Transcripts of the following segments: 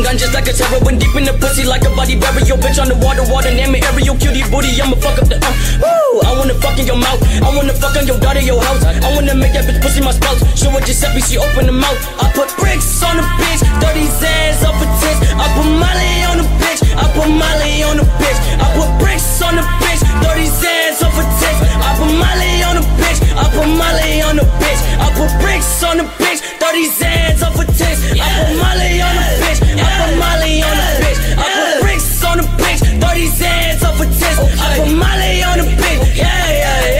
Shooting gun just like a terror when deep in the pussy like a body bury burial. Bitch on the water, water, name it Ariel. Cutie booty, I'ma fuck up the uh. Woo! I wanna fuck in your mouth. I wanna fuck on your daughter, your house. I wanna make that bitch pussy my spouse. Show her Giuseppe, she open the mouth. I put bricks on the bitch, dirty ass up a tits. I put Molly on the bitch, I put Molly on the bitch. I put bricks on the bitch, dirty ass off a tits. I put Molly on the bitch, I put Molly on the bitch. I put bricks on the bitch, dirty ass off a tits. I put Molly on the bitch, I put Molly on the bitch. I put bricks on the bitch, dirty ass off a tits. I put Molly on the bitch, yeah, yeah, yeah,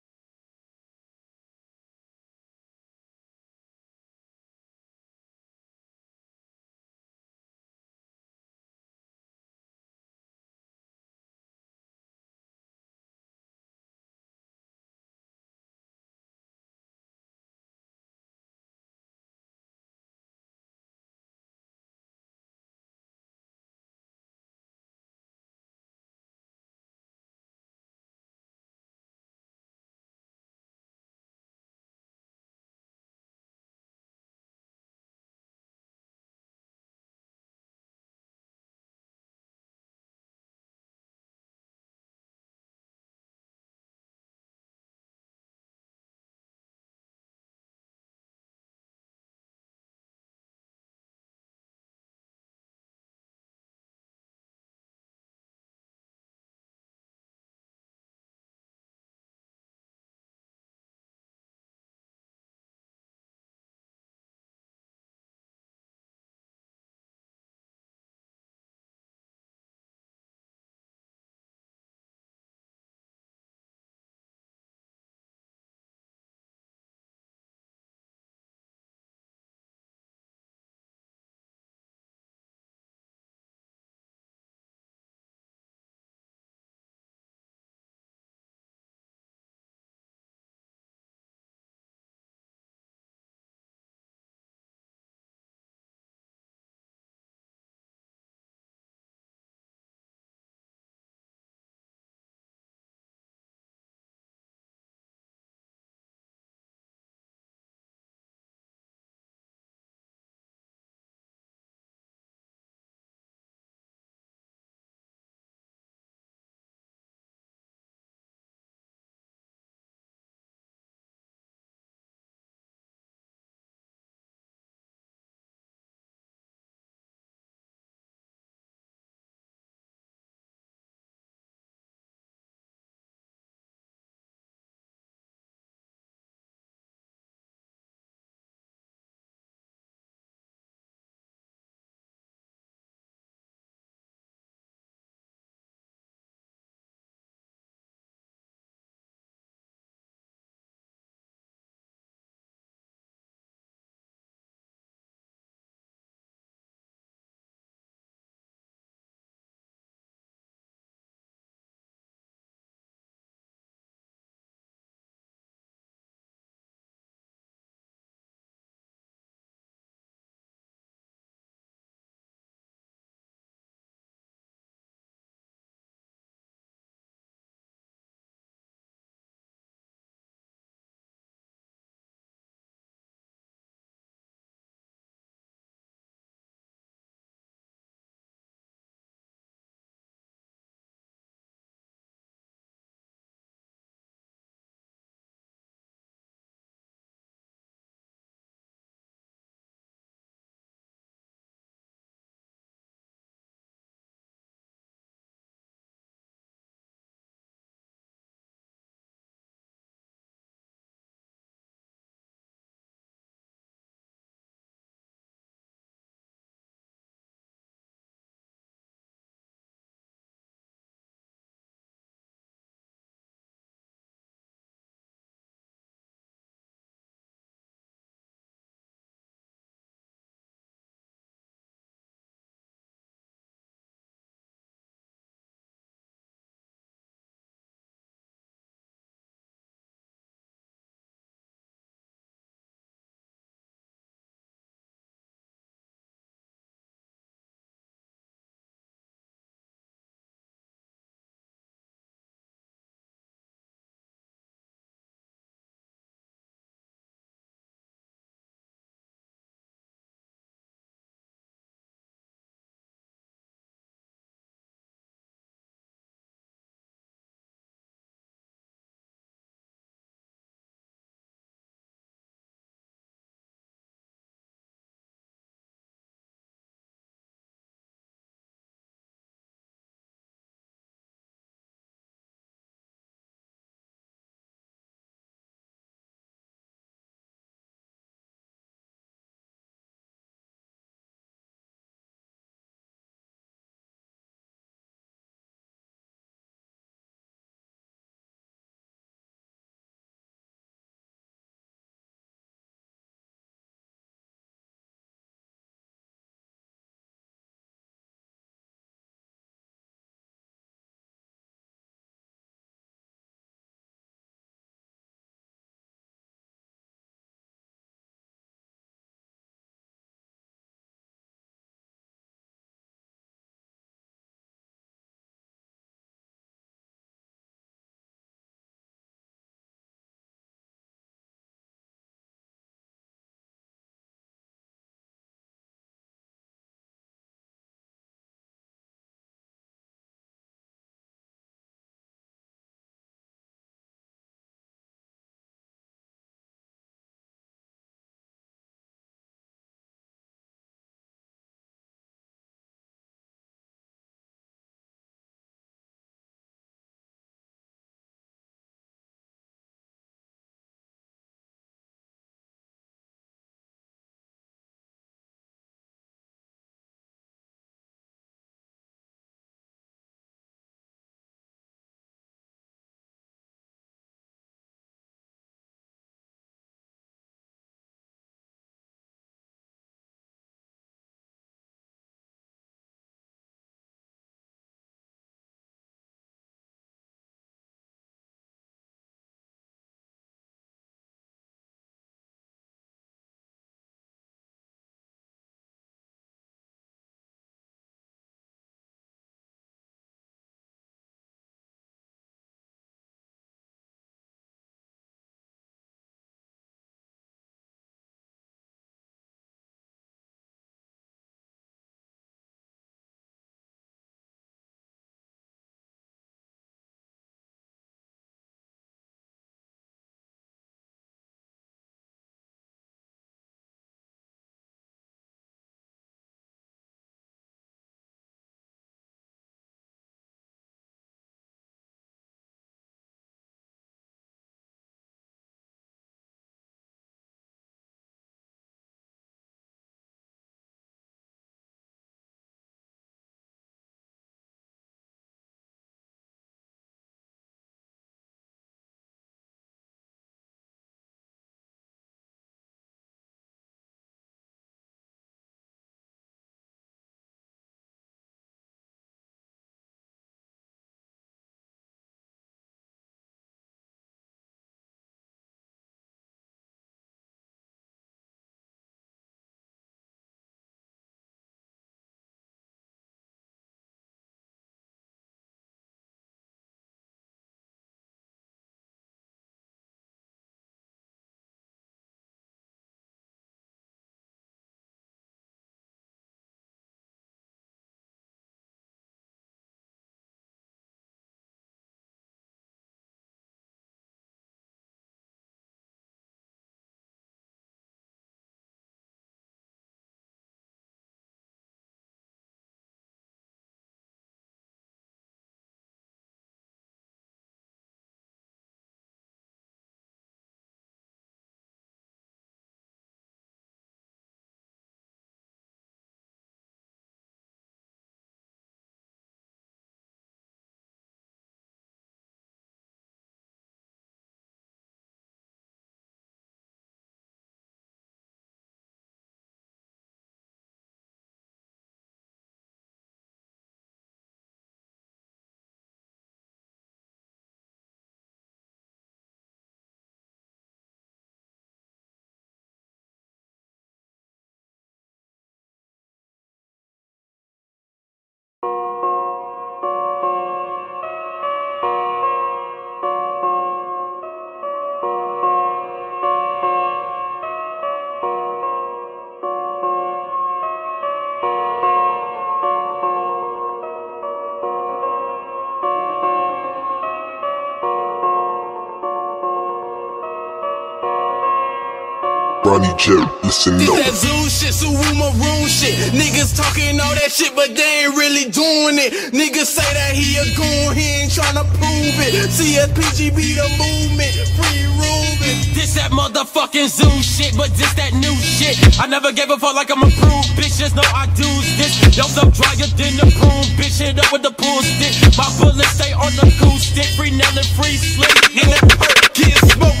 Ronnie Jerry, listen This up. that zoo shit, Suwu Maroon shit. Niggas talking all that shit, but they ain't really doing it. Niggas say that he a goon, he ain't tryna prove it. CSPG be the movement, free Ruben. This that motherfucking zoo shit, but this that new shit. I never gave a fuck like I'm approved, bitch. Just know I do this. Yo, so drier than the broom, bitch. Hit up with the pool stick. My bullets stay on the cool stick. Free Nell and free slick. In the perk, get smoke, put that on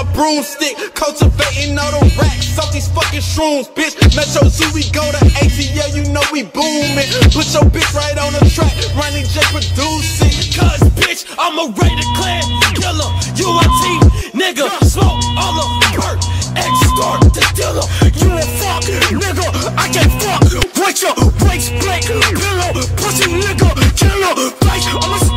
my broomstick. Cultivating all the racks off these fucking shrooms, bitch. Metro Zoo, we go to ATL, you know we booming. Put your bitch right on the track, Ronny J produce it. Cause bitch, I'm a rated clan killer. You my team, nigga. Smoke all the perk. X-Star the dealer. You a fuck, nigga. I can't fuck with your brakes, blank, pillow, pussy nigga, killer. Bitch, I'm a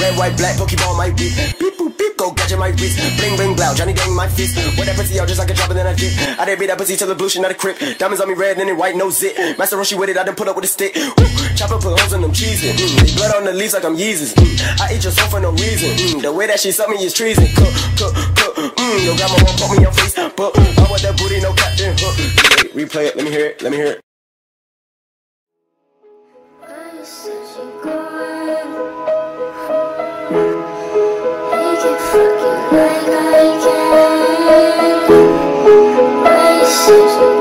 Red, white, black, Pokeball, my bitch. Beep, boop, beep, go gadget, my wrist. Bling, bling, blow, Johnny Dang, my fist. Wear that pussy out just like a drop and then I dip. I didn't beat that pussy till the blue shit, not a crip. Diamonds on me red, then it white, no zit. Master Roshi with it, I done put up with a stick. Woo. Chopper put holes in them cheeses. Mm. Blood on the leaves like I'm Yeezus. Mm. I eat your soul for no reason. Mm. The way that she suck me is treason. Cook, cook, cook. Mm. Your grandma won't put me in your face. But I want that booty, no captain hook. Replay it, let me hear it, let me hear it. Like I can.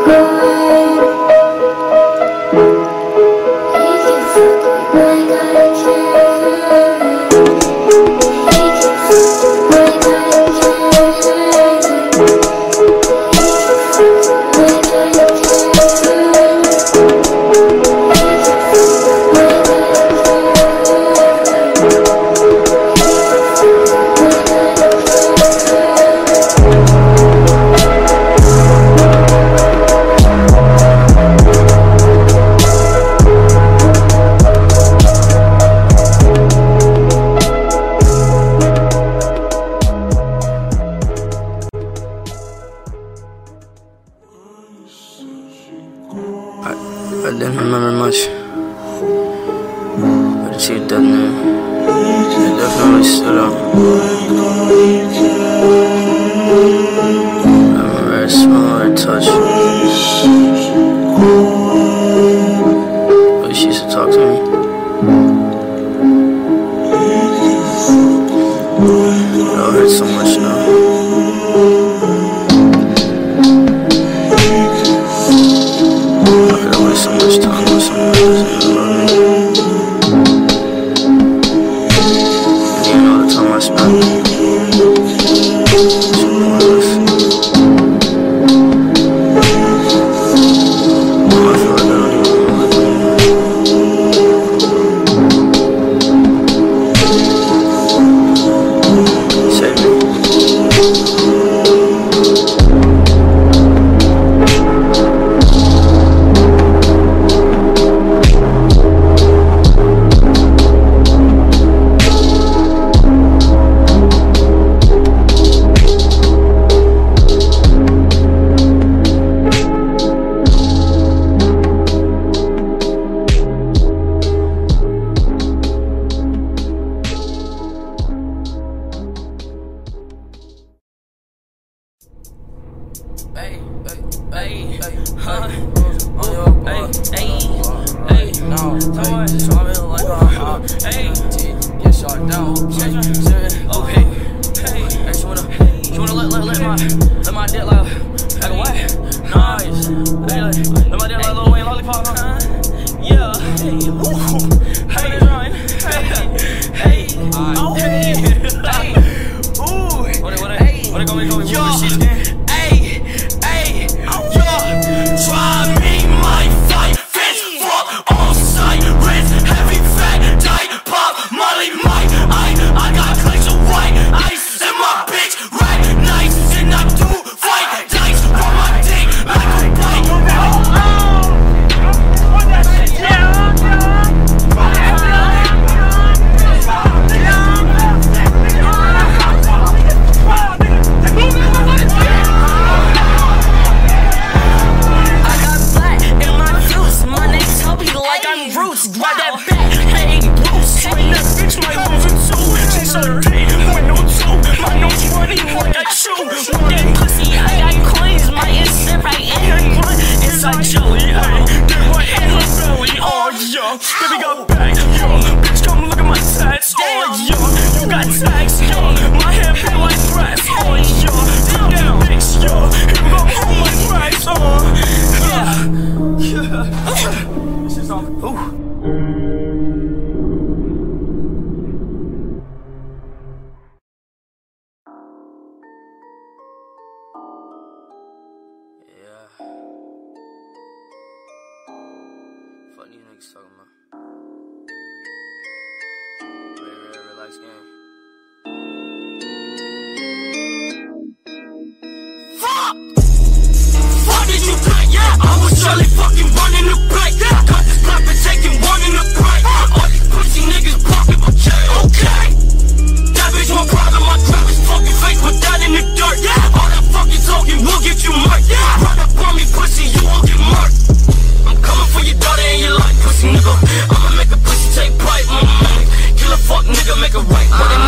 Like Lil Fuck you niggas talking about. Fuck! Yeah, I was surely fucking running the this and taking one in the. All these pussy niggas okay. That bitch my trap fucking in the dirt. All that fucking talking will get you run up on me, pussy, you will fuck nigga make a right.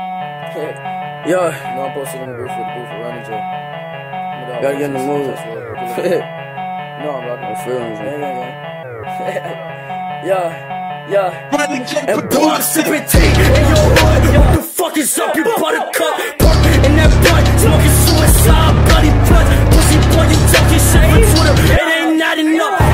Yeah, No, I'm posted on the roof with the booth around each other. gotta get in the mood. No, I'm about I to. feel me. Yeah, yeah. Run the game, And put boy, I'm sipping tea in your hood. What the fuck is up, you buttercup? Park in that blunt, smoking suicide, bloody blunt. Pussy boy, you talking shit on Twitter. It ain't not enough.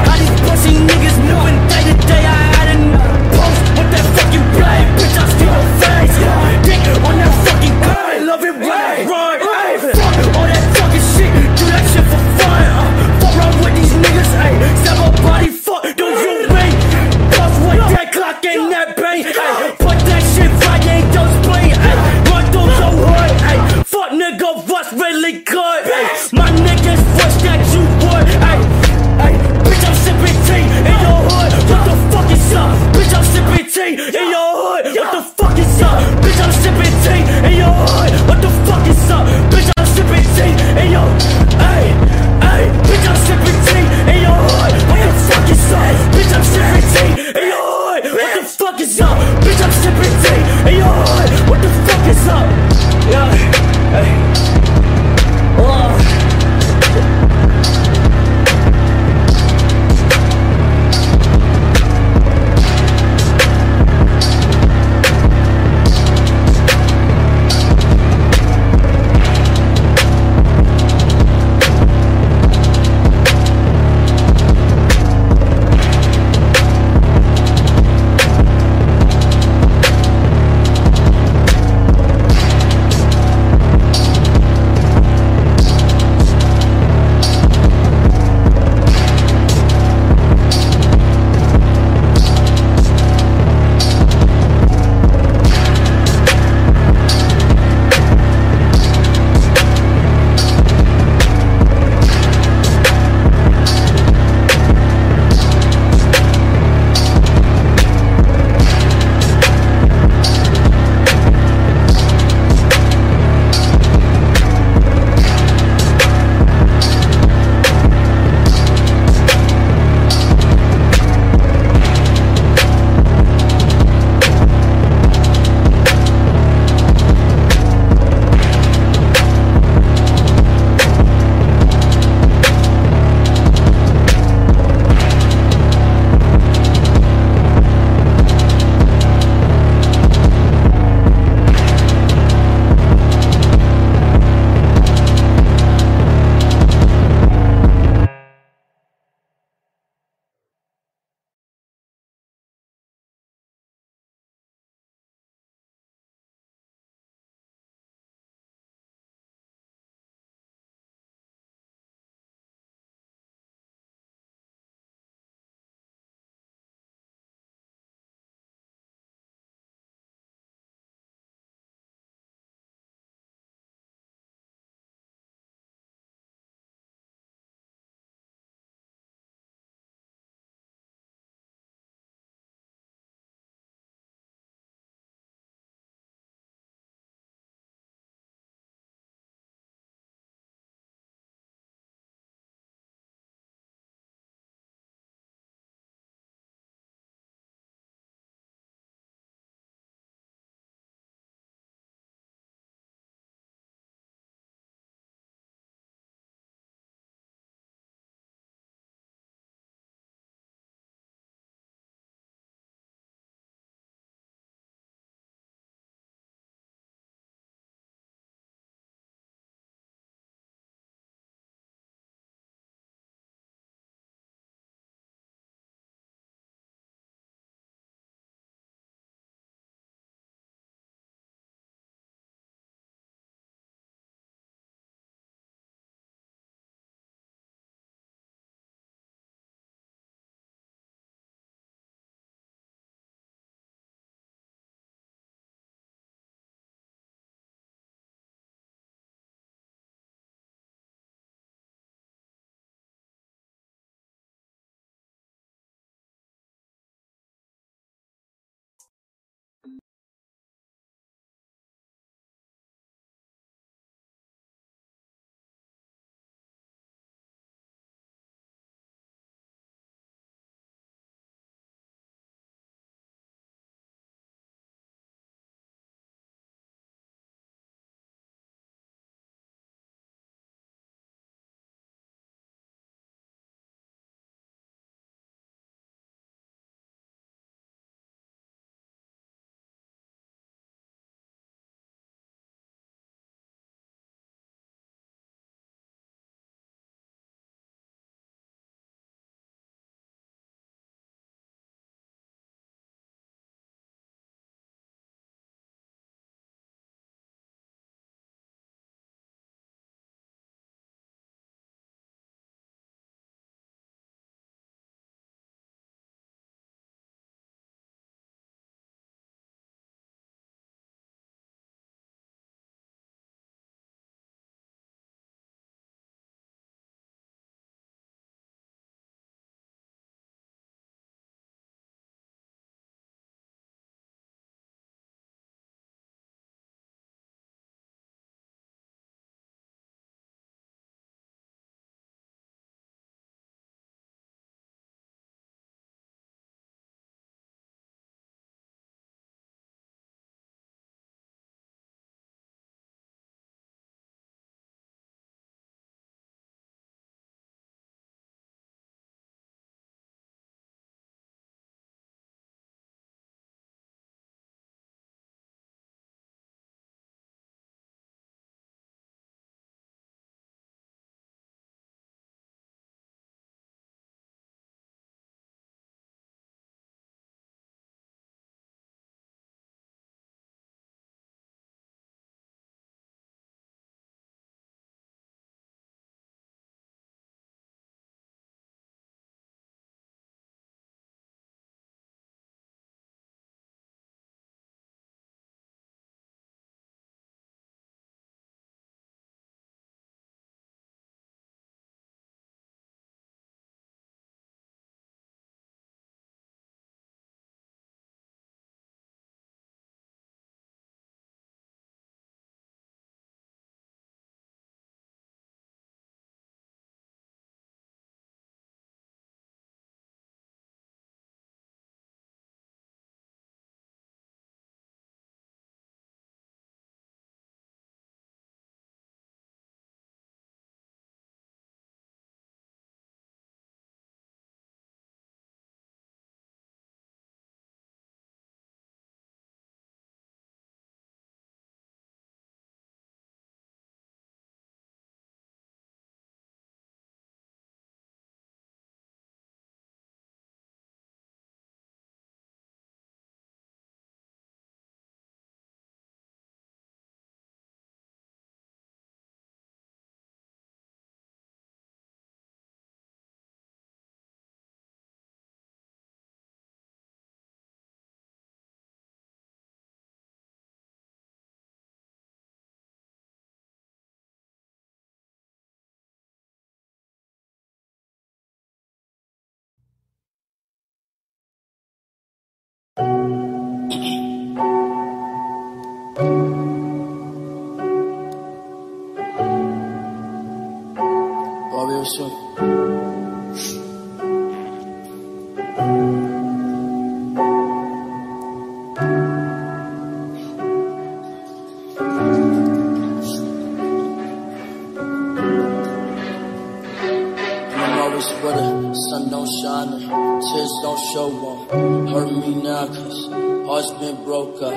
Where sun don't shine tears don't show won't hurt me now cause heart's been broke. I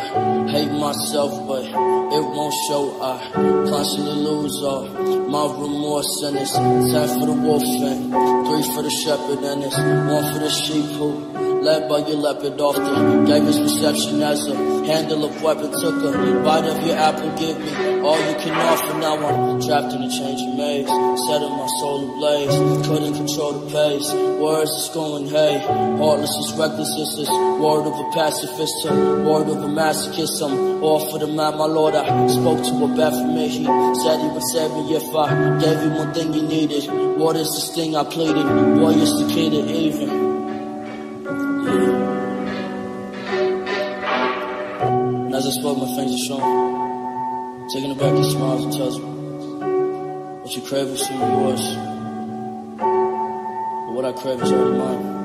hate myself but it won't show. I constantly lose all my remorse and it's time for the wolf and three for the shepherd and it's one for the sheep who led by your leopard off the gave his perception as a handle of weapon took a bite of your apple give me all you can offer. Now I'm trapped in a changing maze setting my soul ablaze couldn't control the pace. Words is going hey heartless is reckless is this word of a pacifist to word of a masochist. I'm all for the man my lord I spoke to a bad for me he said he would save me if I gave you one thing you needed. What is this thing I pleaded? Boy is the kid that even as I spoke, my fingers shone. Taking it back, he smiles and tells me, What you crave is soon be yours. But what I crave is already mine.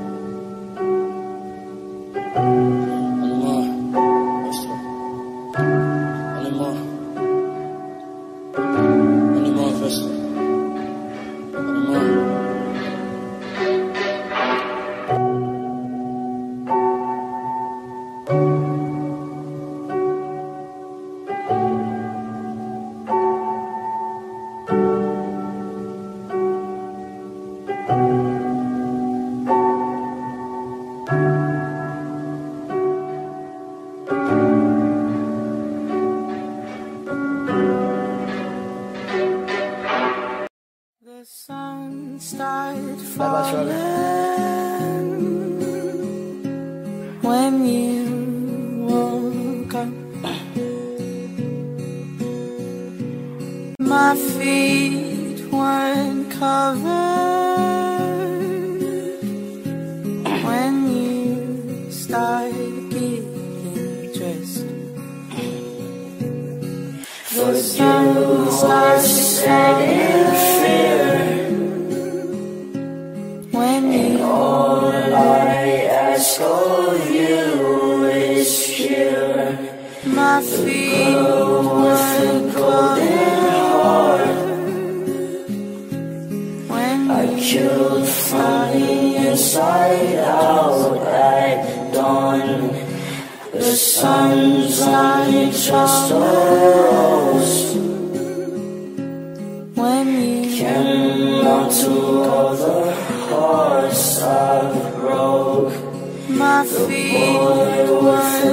Out at dawn. The sun's not just rose when you came onto the horse I broke. My feet were